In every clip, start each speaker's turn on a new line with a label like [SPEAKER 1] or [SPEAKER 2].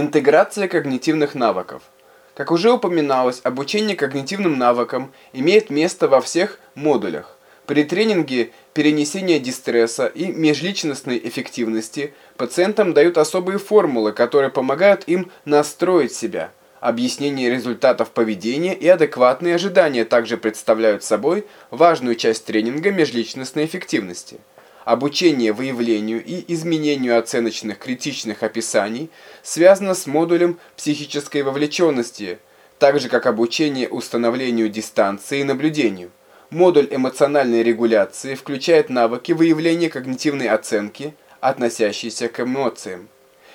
[SPEAKER 1] Интеграция когнитивных навыков. Как уже упоминалось, обучение когнитивным навыкам имеет место во всех модулях. При тренинге перенесения дистресса и межличностной эффективности пациентам дают особые формулы, которые помогают им настроить себя. Объяснение результатов поведения и адекватные ожидания также представляют собой важную часть тренинга межличностной эффективности. Обучение выявлению и изменению оценочных критичных описаний связано с модулем психической вовлеченности, так же как обучение установлению дистанции и наблюдению. Модуль эмоциональной регуляции включает навыки выявления когнитивной оценки, относящиеся к эмоциям.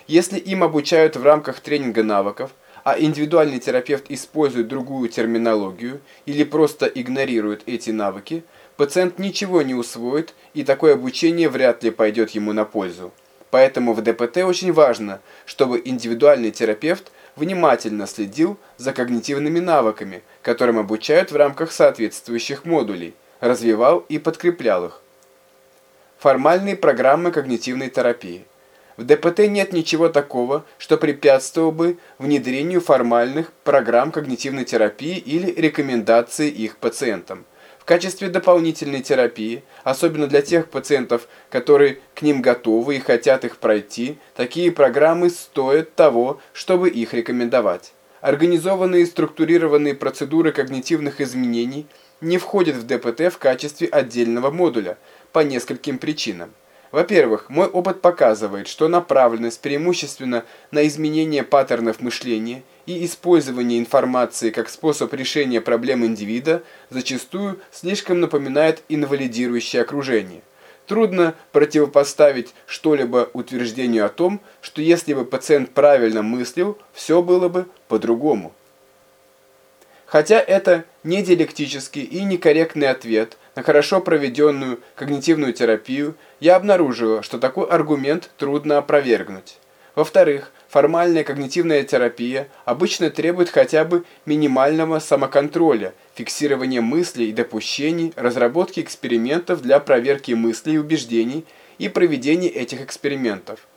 [SPEAKER 1] Если им обучают в рамках тренинга навыков, а индивидуальный терапевт использует другую терминологию или просто игнорирует эти навыки, пациент ничего не усвоит, и такое обучение вряд ли пойдет ему на пользу. Поэтому в ДПТ очень важно, чтобы индивидуальный терапевт внимательно следил за когнитивными навыками, которым обучают в рамках соответствующих модулей, развивал и подкреплял их. Формальные программы когнитивной терапии. В ДПТ нет ничего такого, что препятствовало бы внедрению формальных программ когнитивной терапии или рекомендации их пациентам. В качестве дополнительной терапии, особенно для тех пациентов, которые к ним готовы и хотят их пройти, такие программы стоят того, чтобы их рекомендовать. Организованные и структурированные процедуры когнитивных изменений не входят в ДПТ в качестве отдельного модуля по нескольким причинам. Во-первых, мой опыт показывает, что направленность преимущественно на изменение паттернов мышления – и использование информации как способ решения проблем индивида зачастую слишком напоминает инвалидирующее окружение. Трудно противопоставить что-либо утверждению о том, что если бы пациент правильно мыслил, все было бы по-другому. Хотя это не диалектический и некорректный ответ на хорошо проведенную когнитивную терапию, я обнаружила, что такой аргумент трудно опровергнуть. Во-вторых, формальная когнитивная терапия обычно требует хотя бы минимального самоконтроля, фиксирования мыслей и допущений, разработки экспериментов для проверки мыслей и убеждений и проведения этих экспериментов.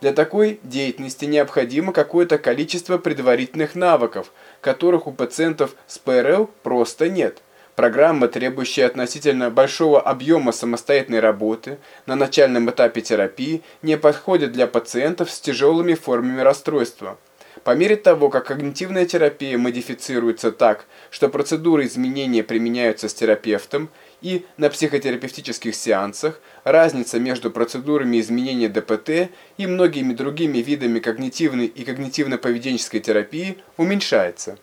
[SPEAKER 1] Для такой деятельности необходимо какое-то количество предварительных навыков, которых у пациентов с ПРЛ просто нет. Программа, требующая относительно большого объема самостоятельной работы на начальном этапе терапии, не подходит для пациентов с тяжелыми формами расстройства. По мере того, как когнитивная терапия модифицируется так, что процедуры изменения применяются с терапевтом, и на психотерапевтических сеансах разница между процедурами изменения ДПТ и многими другими видами когнитивной и когнитивно-поведенческой терапии уменьшается.